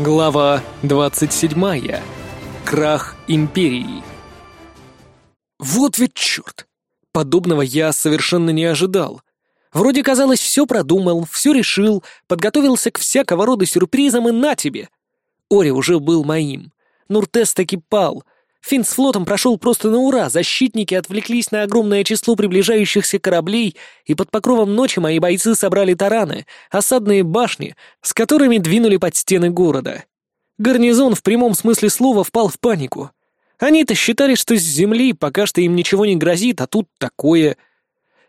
Глава 27. Крах империи. Вот ведь черт! Подобного я совершенно не ожидал. Вроде казалось, все продумал, все решил, подготовился к всякого рода сюрпризам и на тебе. Ори уже был моим. Нуртес таки пал, Финн с флотом прошел просто на ура, защитники отвлеклись на огромное число приближающихся кораблей, и под покровом ночи мои бойцы собрали тараны, осадные башни, с которыми двинули под стены города. Гарнизон в прямом смысле слова впал в панику. Они-то считали, что с земли пока что им ничего не грозит, а тут такое...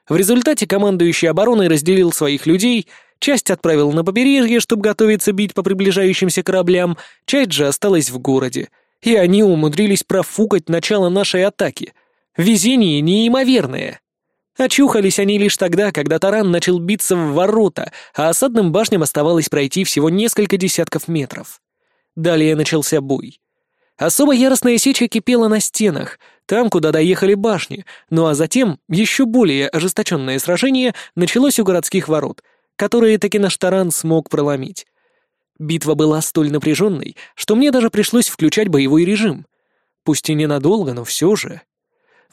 В результате командующий обороной разделил своих людей, часть отправил на побережье, чтобы готовиться бить по приближающимся кораблям, часть же осталась в городе — и они умудрились профукать начало нашей атаки. Везение неимоверное. Очухались они лишь тогда, когда таран начал биться в ворота, а осадным башням оставалось пройти всего несколько десятков метров. Далее начался бой. Особо яростная сеча кипела на стенах, там, куда доехали башни, ну а затем еще более ожесточенное сражение началось у городских ворот, которые таки наш таран смог проломить. Битва была столь напряженной, что мне даже пришлось включать боевой режим. Пусть и ненадолго, но все же.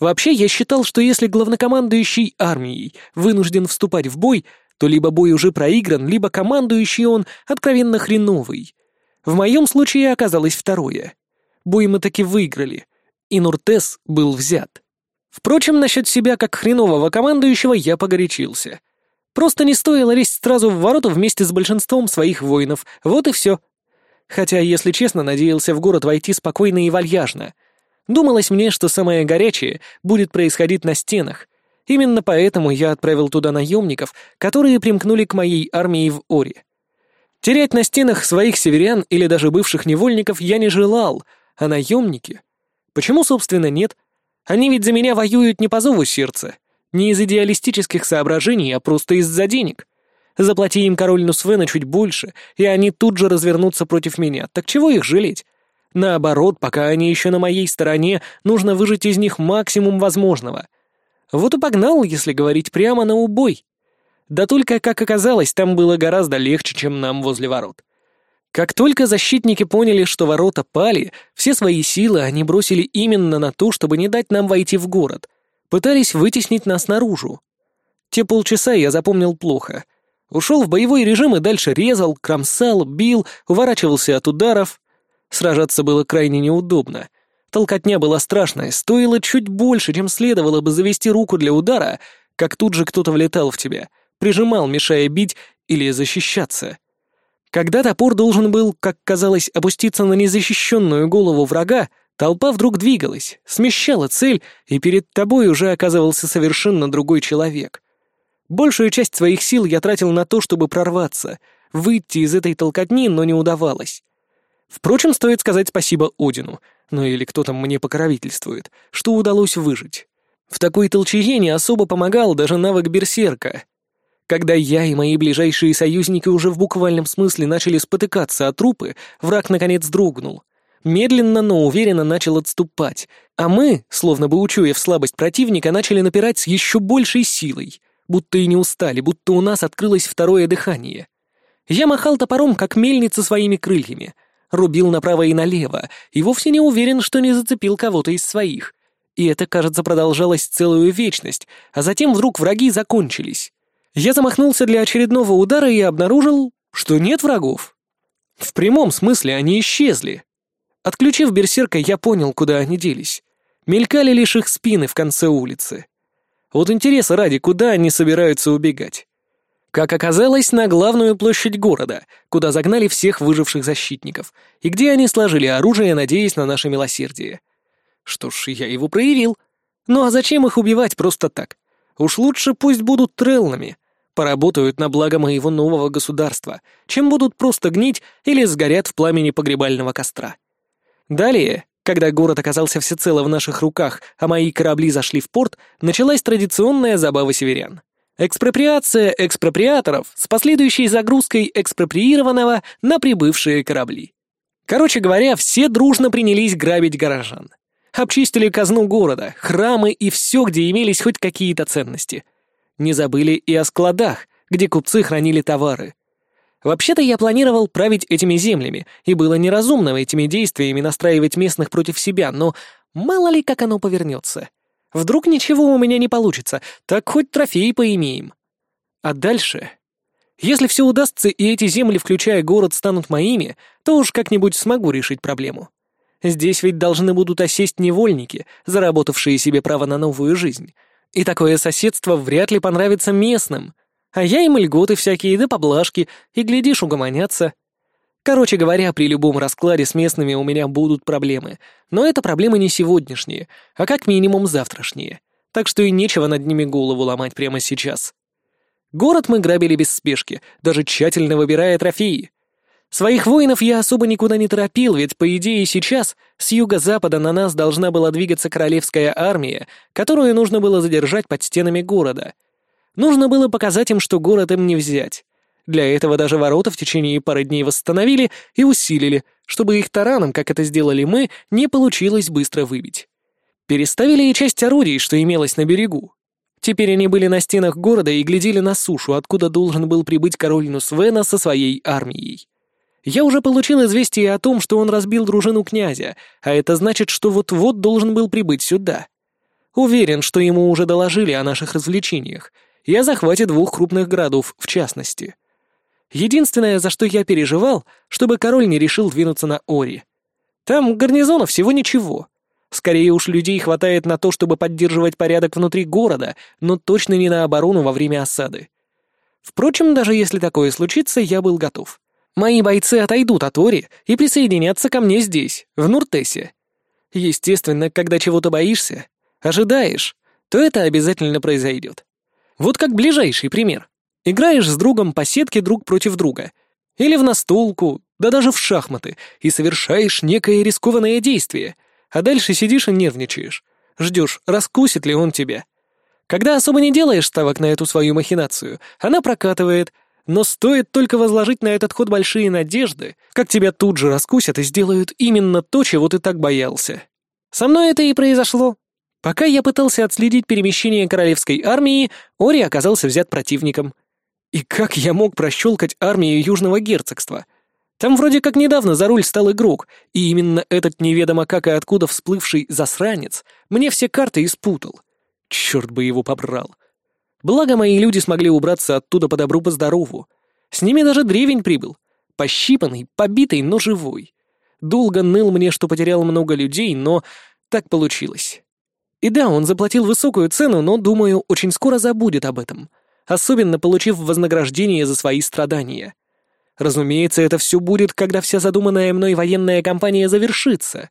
Вообще, я считал, что если главнокомандующий армией вынужден вступать в бой, то либо бой уже проигран, либо командующий он откровенно хреновый. В моем случае оказалось второе. Бой мы таки выиграли, и Нуртес был взят. Впрочем, насчет себя как хренового командующего я погорячился — Просто не стоило лезть сразу в ворота вместе с большинством своих воинов. Вот и все. Хотя, если честно, надеялся в город войти спокойно и вальяжно. Думалось мне, что самое горячее будет происходить на стенах. Именно поэтому я отправил туда наемников, которые примкнули к моей армии в Оре. Терять на стенах своих северян или даже бывших невольников я не желал, а наемники... Почему, собственно, нет? Они ведь за меня воюют не по зову сердца. Не из идеалистических соображений, а просто из-за денег. Заплати им король Свена чуть больше, и они тут же развернутся против меня. Так чего их жалеть? Наоборот, пока они еще на моей стороне, нужно выжать из них максимум возможного. Вот и погнал, если говорить прямо, на убой. Да только, как оказалось, там было гораздо легче, чем нам возле ворот. Как только защитники поняли, что ворота пали, все свои силы они бросили именно на то, чтобы не дать нам войти в город — пытались вытеснить нас наружу. Те полчаса я запомнил плохо. Ушел в боевой режим и дальше резал, кромсал, бил, уворачивался от ударов. Сражаться было крайне неудобно. Толкотня была страшная, стоило чуть больше, чем следовало бы завести руку для удара, как тут же кто-то влетал в тебя, прижимал, мешая бить или защищаться. Когда топор должен был, как казалось, опуститься на незащищенную голову врага, Толпа вдруг двигалась, смещала цель, и перед тобой уже оказывался совершенно другой человек. Большую часть своих сил я тратил на то, чтобы прорваться, выйти из этой толкотни, но не удавалось. Впрочем, стоит сказать спасибо Одину, ну или кто там мне покровительствует, что удалось выжить. В такой толчее не особо помогал даже навык берсерка. Когда я и мои ближайшие союзники уже в буквальном смысле начали спотыкаться о трупы, враг наконец дрогнул — медленно, но уверенно начал отступать, а мы, словно бы учуяв слабость противника, начали напирать с еще большей силой, будто и не устали, будто у нас открылось второе дыхание. Я махал топором, как мельница своими крыльями, рубил направо и налево, и вовсе не уверен, что не зацепил кого-то из своих. И это, кажется, продолжалось целую вечность, а затем вдруг враги закончились. Я замахнулся для очередного удара и обнаружил, что нет врагов. В прямом смысле они исчезли. Отключив берсерка, я понял, куда они делись. Мелькали лишь их спины в конце улицы. Вот интереса ради, куда они собираются убегать. Как оказалось, на главную площадь города, куда загнали всех выживших защитников, и где они сложили оружие, надеясь на наше милосердие. Что ж, я его проявил. Ну а зачем их убивать просто так? Уж лучше пусть будут треллами, поработают на благо моего нового государства, чем будут просто гнить или сгорят в пламени погребального костра. Далее, когда город оказался всецело в наших руках, а мои корабли зашли в порт, началась традиционная забава северян. Экспроприация экспроприаторов с последующей загрузкой экспроприированного на прибывшие корабли. Короче говоря, все дружно принялись грабить горожан. Обчистили казну города, храмы и все, где имелись хоть какие-то ценности. Не забыли и о складах, где купцы хранили товары. Вообще-то я планировал править этими землями, и было неразумно этими действиями настраивать местных против себя, но мало ли как оно повернется. Вдруг ничего у меня не получится, так хоть трофеи поимеем. А дальше? Если все удастся и эти земли, включая город, станут моими, то уж как-нибудь смогу решить проблему. Здесь ведь должны будут осесть невольники, заработавшие себе право на новую жизнь. И такое соседство вряд ли понравится местным. А я им и льготы всякие, да поблажки, и, глядишь, угомонятся. Короче говоря, при любом раскладе с местными у меня будут проблемы. Но это проблемы не сегодняшние, а как минимум завтрашние. Так что и нечего над ними голову ломать прямо сейчас. Город мы грабили без спешки, даже тщательно выбирая трофеи. Своих воинов я особо никуда не торопил, ведь, по идее, сейчас с юго-запада на нас должна была двигаться королевская армия, которую нужно было задержать под стенами города. Нужно было показать им, что город им не взять. Для этого даже ворота в течение пары дней восстановили и усилили, чтобы их тараном, как это сделали мы, не получилось быстро выбить. Переставили и часть орудий, что имелось на берегу. Теперь они были на стенах города и глядели на сушу, откуда должен был прибыть король Нусвена со своей армией. Я уже получил известие о том, что он разбил дружину князя, а это значит, что вот-вот должен был прибыть сюда. Уверен, что ему уже доложили о наших развлечениях — и о захвате двух крупных городов в частности. Единственное, за что я переживал, чтобы король не решил двинуться на Ори. Там гарнизона всего ничего. Скорее уж людей хватает на то, чтобы поддерживать порядок внутри города, но точно не на оборону во время осады. Впрочем, даже если такое случится, я был готов. Мои бойцы отойдут от Ори и присоединятся ко мне здесь, в Нуртесе. Естественно, когда чего-то боишься, ожидаешь, то это обязательно произойдет. Вот как ближайший пример. Играешь с другом по сетке друг против друга. Или в настолку, да даже в шахматы, и совершаешь некое рискованное действие. А дальше сидишь и нервничаешь. Ждешь, раскусит ли он тебя. Когда особо не делаешь ставок на эту свою махинацию, она прокатывает, но стоит только возложить на этот ход большие надежды, как тебя тут же раскусят и сделают именно то, чего ты так боялся. Со мной это и произошло. Пока я пытался отследить перемещение королевской армии, Ори оказался взят противником. И как я мог прощелкать армию Южного Герцогства? Там вроде как недавно за руль стал игрок, и именно этот неведомо как и откуда всплывший засранец мне все карты испутал. Черт бы его побрал. Благо, мои люди смогли убраться оттуда по добру, по здорову. С ними даже древень прибыл. Пощипанный, побитый, но живой. Долго ныл мне, что потерял много людей, но так получилось. И да, он заплатил высокую цену, но, думаю, очень скоро забудет об этом, особенно получив вознаграждение за свои страдания. Разумеется, это все будет, когда вся задуманная мной военная кампания завершится.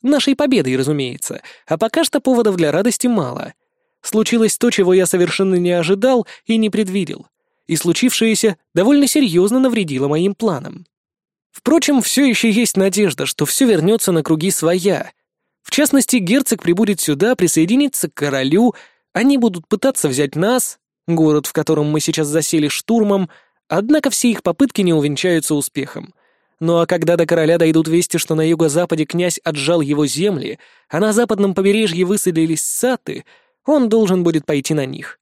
Нашей победой, разумеется, а пока что поводов для радости мало. Случилось то, чего я совершенно не ожидал и не предвидел, и случившееся довольно серьезно навредило моим планам. Впрочем, все еще есть надежда, что все вернется на круги своя — в частности, герцог прибудет сюда, присоединится к королю, они будут пытаться взять нас, город, в котором мы сейчас засели штурмом, однако все их попытки не увенчаются успехом. Ну а когда до короля дойдут вести, что на юго-западе князь отжал его земли, а на западном побережье высадились саты, он должен будет пойти на них.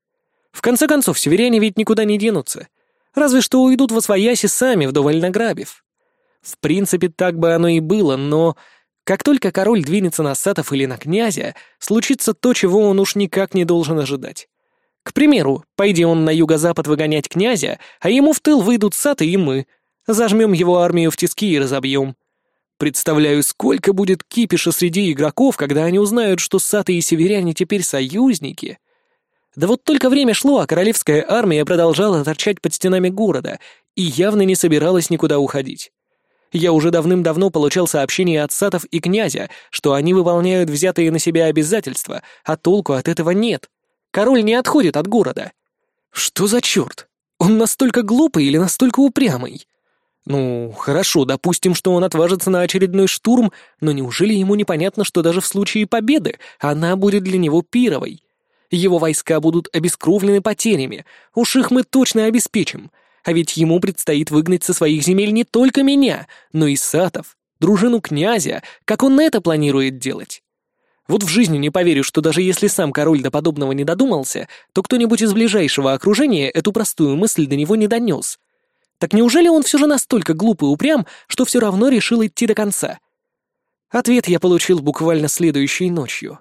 В конце концов, северяне ведь никуда не денутся. Разве что уйдут во свояси сами, вдоволь награбив. В принципе, так бы оно и было, но как только король двинется на сатов или на князя, случится то, чего он уж никак не должен ожидать. К примеру, пойди он на юго-запад выгонять князя, а ему в тыл выйдут саты и мы. Зажмем его армию в тиски и разобьем. Представляю, сколько будет кипиша среди игроков, когда они узнают, что саты и северяне теперь союзники. Да вот только время шло, а королевская армия продолжала торчать под стенами города и явно не собиралась никуда уходить. Я уже давным-давно получал сообщения от сатов и князя, что они выполняют взятые на себя обязательства, а толку от этого нет. Король не отходит от города. Что за черт? Он настолько глупый или настолько упрямый? Ну, хорошо, допустим, что он отважится на очередной штурм, но неужели ему непонятно, что даже в случае победы она будет для него пировой? Его войска будут обескровлены потерями, уж их мы точно обеспечим — а ведь ему предстоит выгнать со своих земель не только меня, но и сатов, дружину князя, как он это планирует делать. Вот в жизни не поверю, что даже если сам король до подобного не додумался, то кто-нибудь из ближайшего окружения эту простую мысль до него не донес. Так неужели он все же настолько глуп и упрям, что все равно решил идти до конца? Ответ я получил буквально следующей ночью.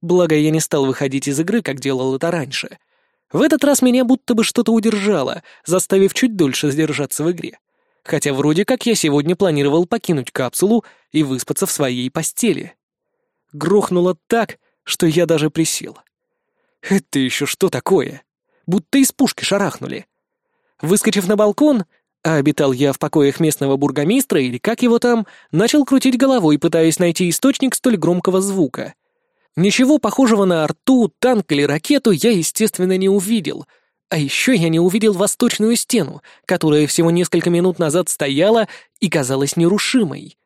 Благо, я не стал выходить из игры, как делал это раньше — в этот раз меня будто бы что-то удержало, заставив чуть дольше задержаться в игре. Хотя вроде как я сегодня планировал покинуть капсулу и выспаться в своей постели. Грохнуло так, что я даже присел. Это еще что такое? Будто из пушки шарахнули. Выскочив на балкон, а обитал я в покоях местного бургомистра или как его там, начал крутить головой, пытаясь найти источник столь громкого звука. Ничего похожего на арту, танк или ракету я, естественно, не увидел. А еще я не увидел восточную стену, которая всего несколько минут назад стояла и казалась нерушимой.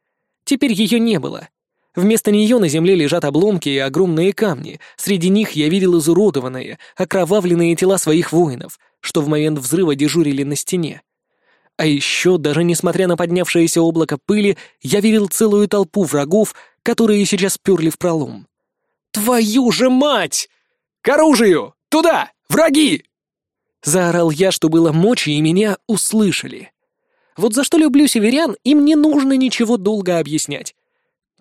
Теперь ее не было. Вместо нее на земле лежат обломки и огромные камни. Среди них я видел изуродованные, окровавленные тела своих воинов, что в момент взрыва дежурили на стене. А еще, даже несмотря на поднявшееся облако пыли, я видел целую толпу врагов, которые сейчас перли в пролом. «Твою же мать!» «К оружию! Туда! Враги!» Заорал я, что было мочи, и меня услышали. Вот за что люблю северян, им не нужно ничего долго объяснять.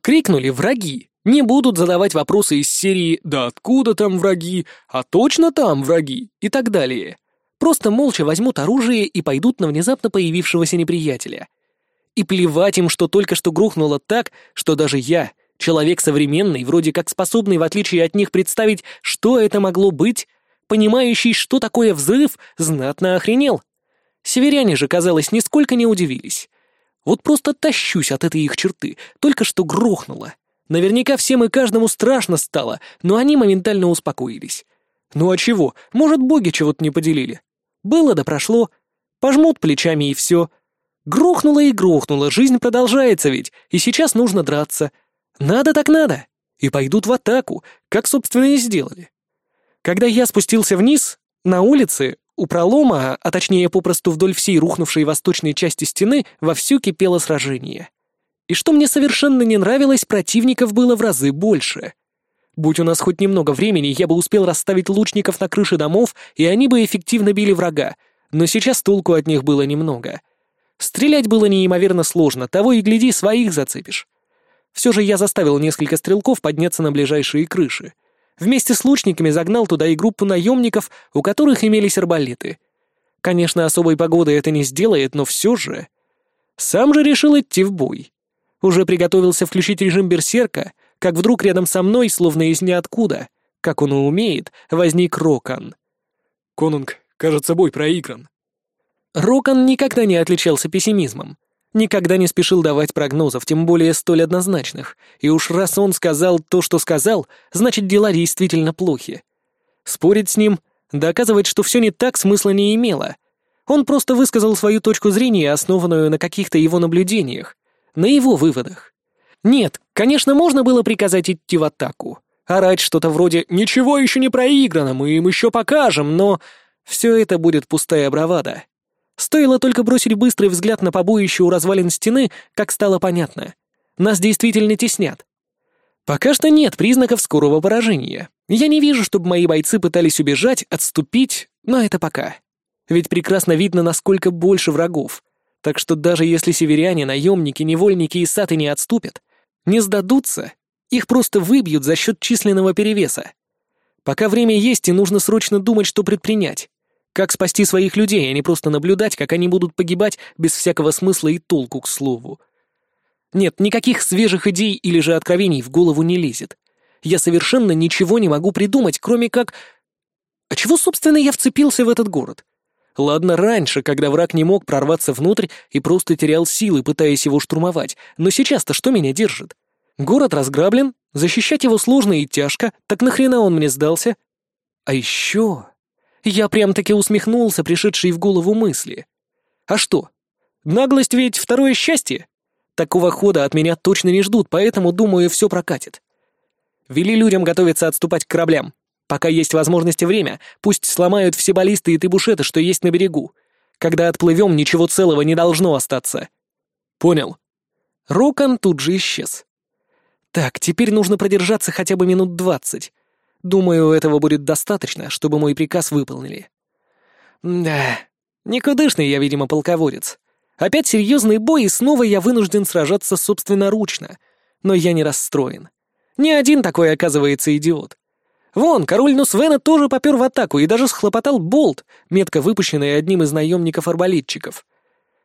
Крикнули «Враги!» Не будут задавать вопросы из серии «Да откуда там враги?», «А точно там враги?» и так далее. Просто молча возьмут оружие и пойдут на внезапно появившегося неприятеля. И плевать им, что только что грохнуло так, что даже я — Человек современный, вроде как способный, в отличие от них, представить, что это могло быть, понимающий, что такое взрыв, знатно охренел. Северяне же, казалось, нисколько не удивились. Вот просто тащусь от этой их черты, только что грохнуло. Наверняка всем и каждому страшно стало, но они моментально успокоились. Ну а чего? Может, боги чего-то не поделили? Было да прошло. Пожмут плечами и все. Грохнуло и грохнуло, жизнь продолжается ведь, и сейчас нужно драться — надо так надо. И пойдут в атаку, как, собственно, и сделали. Когда я спустился вниз, на улице, у пролома, а точнее попросту вдоль всей рухнувшей восточной части стены, вовсю кипело сражение. И что мне совершенно не нравилось, противников было в разы больше. Будь у нас хоть немного времени, я бы успел расставить лучников на крыше домов, и они бы эффективно били врага, но сейчас толку от них было немного. Стрелять было неимоверно сложно, того и гляди, своих зацепишь. Все же я заставил несколько стрелков подняться на ближайшие крыши. Вместе с лучниками загнал туда и группу наемников, у которых имелись арбалеты. Конечно, особой погоды это не сделает, но все же... Сам же решил идти в бой. Уже приготовился включить режим берсерка, как вдруг рядом со мной, словно из ниоткуда, как он и умеет, возник Рокан. «Конунг, кажется, бой проигран». Рокан никогда не отличался пессимизмом, никогда не спешил давать прогнозов, тем более столь однозначных, и уж раз он сказал то, что сказал, значит дела действительно плохи. Спорить с ним, доказывать, что все не так, смысла не имело. Он просто высказал свою точку зрения, основанную на каких-то его наблюдениях, на его выводах. Нет, конечно, можно было приказать идти в атаку, орать что-то вроде «Ничего еще не проиграно, мы им еще покажем», но все это будет пустая бравада. Стоило только бросить быстрый взгляд на побоище у развалин стены, как стало понятно. Нас действительно теснят. Пока что нет признаков скорого поражения. Я не вижу, чтобы мои бойцы пытались убежать, отступить, но это пока. Ведь прекрасно видно, насколько больше врагов. Так что даже если северяне, наемники, невольники и саты не отступят, не сдадутся, их просто выбьют за счет численного перевеса. Пока время есть, и нужно срочно думать, что предпринять. Как спасти своих людей, а не просто наблюдать, как они будут погибать без всякого смысла и толку к слову. Нет, никаких свежих идей или же откровений в голову не лезет. Я совершенно ничего не могу придумать, кроме как... А чего, собственно, я вцепился в этот город? Ладно, раньше, когда враг не мог прорваться внутрь и просто терял силы, пытаясь его штурмовать, но сейчас-то что меня держит? Город разграблен, защищать его сложно и тяжко, так нахрена он мне сдался? А еще... Я прям-таки усмехнулся пришедшей в голову мысли. А что? Наглость ведь второе счастье. Такого хода от меня точно не ждут, поэтому, думаю, все прокатит. Вели людям готовиться отступать к кораблям. Пока есть возможность и время, пусть сломают все баллисты и тыбушеты, что есть на берегу. Когда отплывем, ничего целого не должно остаться. Понял. Рокон тут же исчез. Так, теперь нужно продержаться хотя бы минут двадцать. Думаю, этого будет достаточно, чтобы мой приказ выполнили. Да, никудышный я, видимо, полководец. Опять серьезный бой, и снова я вынужден сражаться собственноручно. Но я не расстроен. Ни один такой, оказывается, идиот. Вон, король Нусвена тоже попер в атаку и даже схлопотал болт, метко выпущенный одним из наемников-арбалетчиков.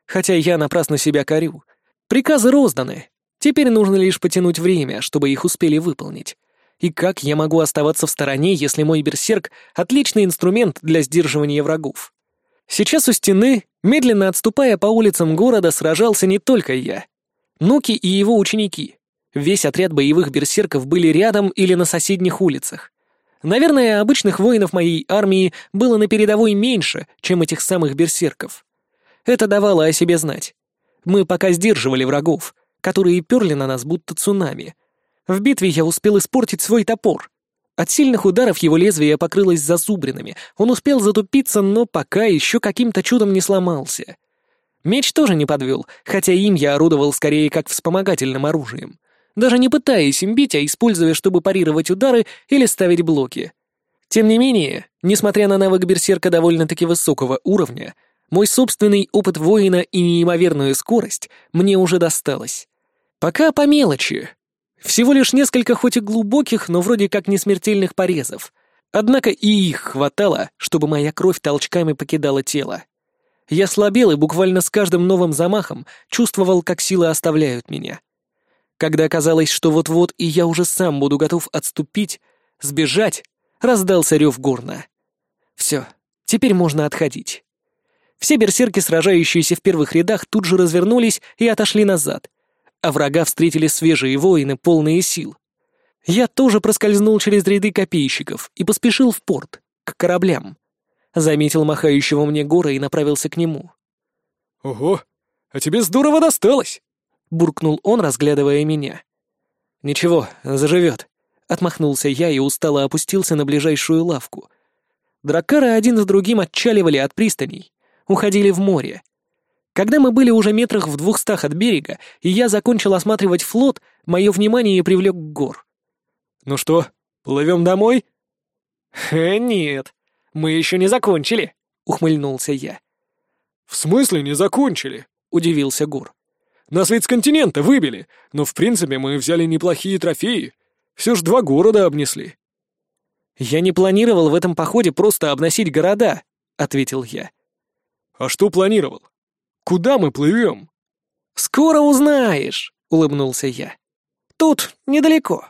Хотя я напрасно себя корю. Приказы розданы. Теперь нужно лишь потянуть время, чтобы их успели выполнить. И как я могу оставаться в стороне, если мой берсерк — отличный инструмент для сдерживания врагов? Сейчас у стены, медленно отступая по улицам города, сражался не только я. Нуки и его ученики. Весь отряд боевых берсерков были рядом или на соседних улицах. Наверное, обычных воинов моей армии было на передовой меньше, чем этих самых берсерков. Это давало о себе знать. Мы пока сдерживали врагов, которые перли на нас будто цунами — в битве я успел испортить свой топор. От сильных ударов его лезвие покрылось зазубринами. Он успел затупиться, но пока еще каким-то чудом не сломался. Меч тоже не подвел, хотя им я орудовал скорее как вспомогательным оружием. Даже не пытаясь им бить, а используя, чтобы парировать удары или ставить блоки. Тем не менее, несмотря на навык берсерка довольно-таки высокого уровня, мой собственный опыт воина и неимоверную скорость мне уже досталось. Пока по мелочи, всего лишь несколько хоть и глубоких, но вроде как не смертельных порезов. Однако и их хватало, чтобы моя кровь толчками покидала тело. Я слабел и буквально с каждым новым замахом чувствовал, как силы оставляют меня. Когда казалось, что вот-вот и я уже сам буду готов отступить, сбежать, раздался рев горна. Все, теперь можно отходить. Все берсерки, сражающиеся в первых рядах, тут же развернулись и отошли назад, а врага встретили свежие воины, полные сил. Я тоже проскользнул через ряды копейщиков и поспешил в порт, к кораблям. Заметил махающего мне гора и направился к нему. «Ого, а тебе здорово досталось!» — буркнул он, разглядывая меня. «Ничего, заживет», — отмахнулся я и устало опустился на ближайшую лавку. Драккары один за другим отчаливали от пристаней, уходили в море, когда мы были уже метрах в двухстах от берега, и я закончил осматривать флот, мое внимание привлек гор. «Ну что, плывем домой?» «Э, нет, мы еще не закончили», — ухмыльнулся я. «В смысле не закончили?» — удивился Гор. «Нас ведь с континента выбили, но в принципе мы взяли неплохие трофеи. Все ж два города обнесли». «Я не планировал в этом походе просто обносить города», — ответил я. «А что планировал?» Куда мы плывем?» «Скоро узнаешь», — улыбнулся я. «Тут недалеко».